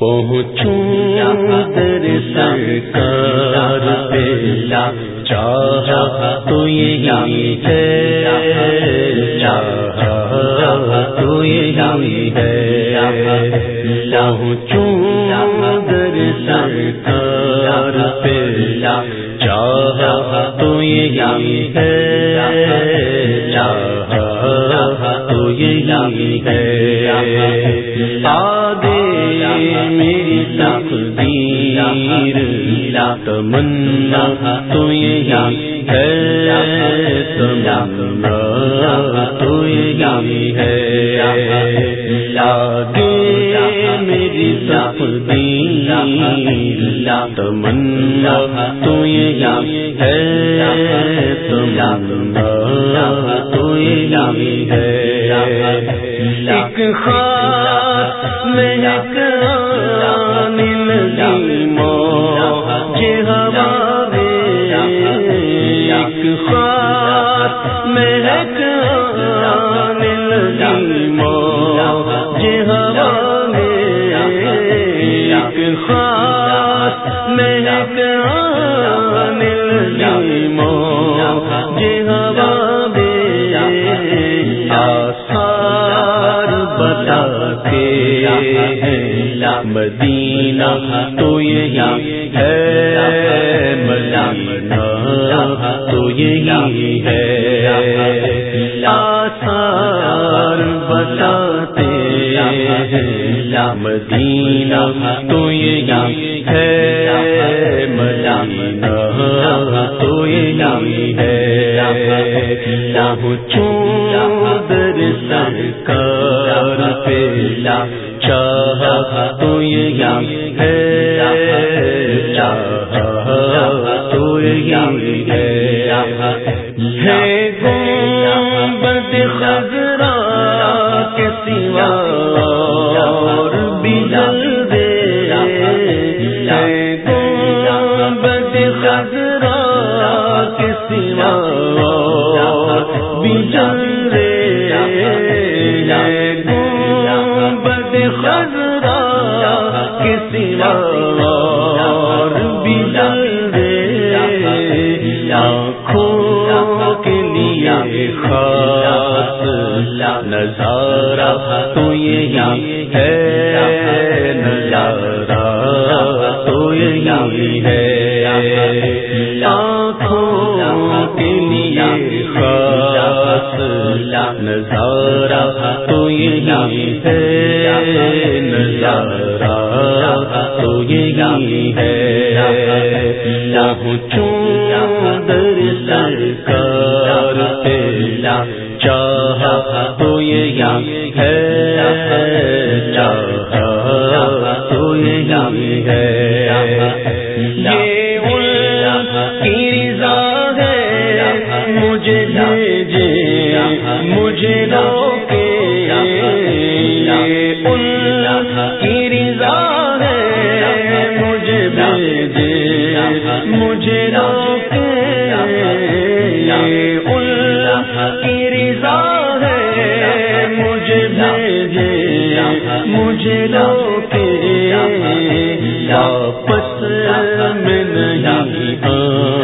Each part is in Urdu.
پہنچوں در سرکار پہ چاہا تو یہی ہے چاہا تو یہی ہے پہنچوں در سرکار پہ چاہا تو یہی ہے چاہا تو یہی ہے میری تقدیر، تمنا، تو یہی ہے، تمنا، تو یہی ہے۔ آگے میری تقدیر، تمنا، تو یہی ہے، تمنا، تو یہی ہے۔ ایک خاص مہک آنے ہوا ایک خاص بتا کے مدینہ تو یہی ہے، مدینہ تو یہی ہے۔ آثار بتاتے ہیں، مدینہ تو یہی ہے۔ مدینہ تو یہی ہے۔ چون در سرکار پیلا تو یہی ہے۔ چاہ تو یہی ہے۔ نظارہ تو یہی ہے نظارہ تو یہی ہے نظارہ تو یہی ہے، نظارہ تو یہی ہے۔ چون در سرکار پیلا چاہا تو یہی ہے۔ چاہا تو یہی ہے۔ مجھے بھیجے مجھے روکے یہ کی رضا ہے، مجھے بھیجے، مجھے روکے، واپس میں نہیں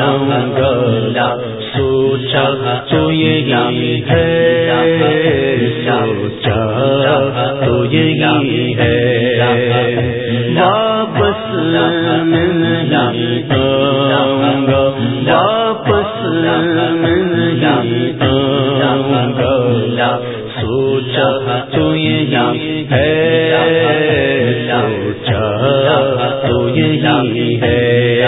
آؤں گا۔ سوچا تو یہی ہے، سوچا تو یہی ہے۔ سوچا تو یہی ہے سوچا تو یہی ہے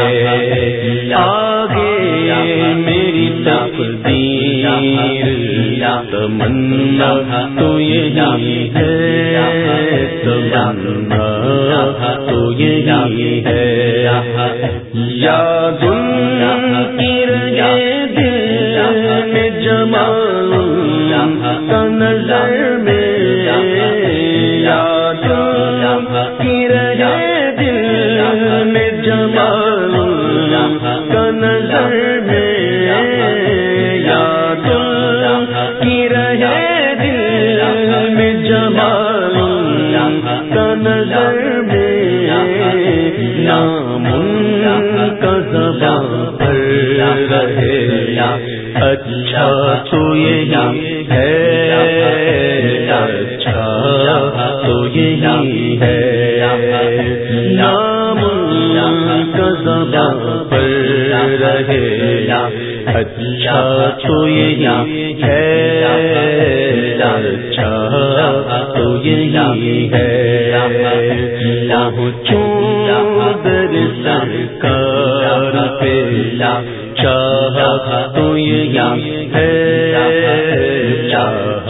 آگے میں تمنا تو یہی ہے۔ تمنا تو یہی ہے۔ یا دن اچھا تو یہی ہے۔ اچھا تو یہی ہے۔ نام کا زبان پر رہے۔ اچھا تو یہی ہے۔ اچھا تو یہی ہے۔ چون در سرکار پیلا چاہ تو یہی ہے۔ چاہ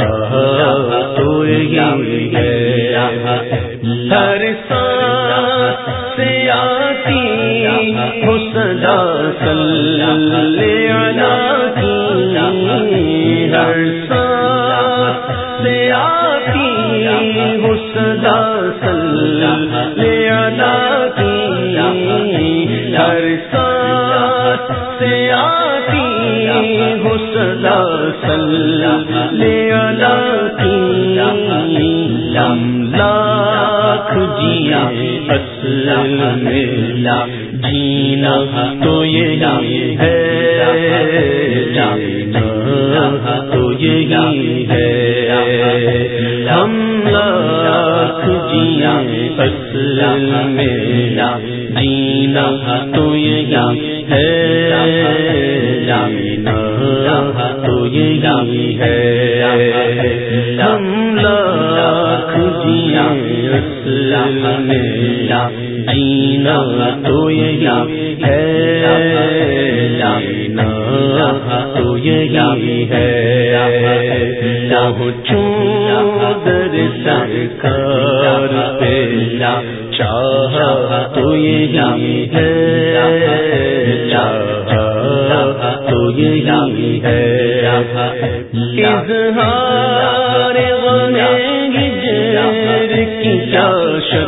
تو یہی ہے۔ ہر سانس سے آتی حسدا صلی علی کی ہر سانس سے آتی حسدا صلی علی کی ہر سانس سے آتی حسدا صلی علی کی لم لاکھ جیا اصل میں جینا تو یہ ہے۔ جانا تو یہی ہے۔ ہم لاکھ جیا اصل میرا جینا تو یہی ہے جانا تو یہی ہے۔ ہم لاکھ تو یہی ہے جانا تو ہے چون در سرکار پیلا چاہ تو یہی ہے چاہ تو یہی ہے اظہار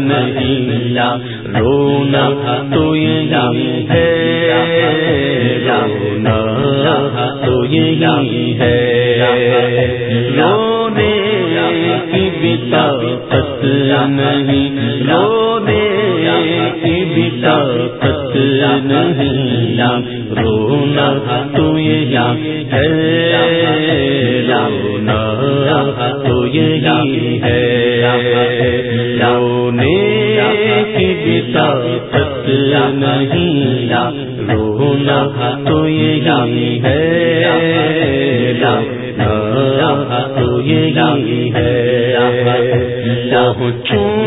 نہیں رونا تو یہی ہے رونا تو یہی ہے رونے کی بتا پت نہیں، رونے کی بتا پت نہیں۔ رونا تو یہی ہے، رونا تو یہی ہے۔ رونے کی بتا پت نہیں۔ رونا تو یہی ہے، رونا تو یہی ہے۔ چون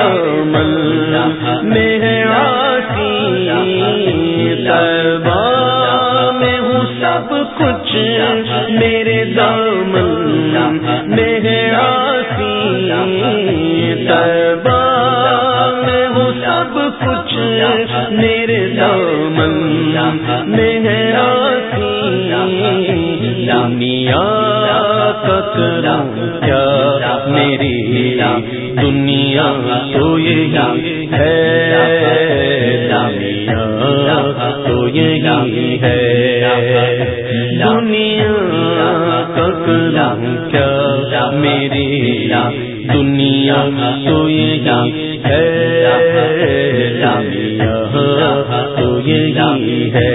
دامن میں ہے آسی تیبہ میں ہوں سب کچھ میرے دامن میں ہے آسی تیبہ میں ہوں سب کچھ میرے دامن میں ہے آسی دنیا کرم کیا میری دنیا تو یہی ہے؟ دنیا تو یہی ہے دنیا کرم کیا میری دنیا تو یہی ہے؟ دنیا تو یہی ہے۔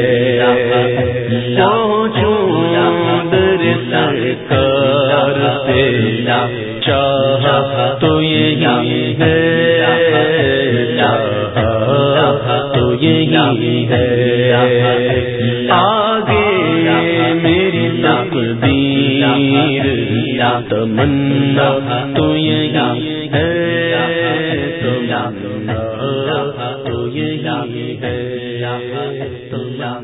پیلا چاہ تو یہی ہے۔ چاہ تو یہی ہے۔ آگے میری تقدیر۔ تمنا تو یہی ہے۔ تمنا تو یہی ہے۔ تمنا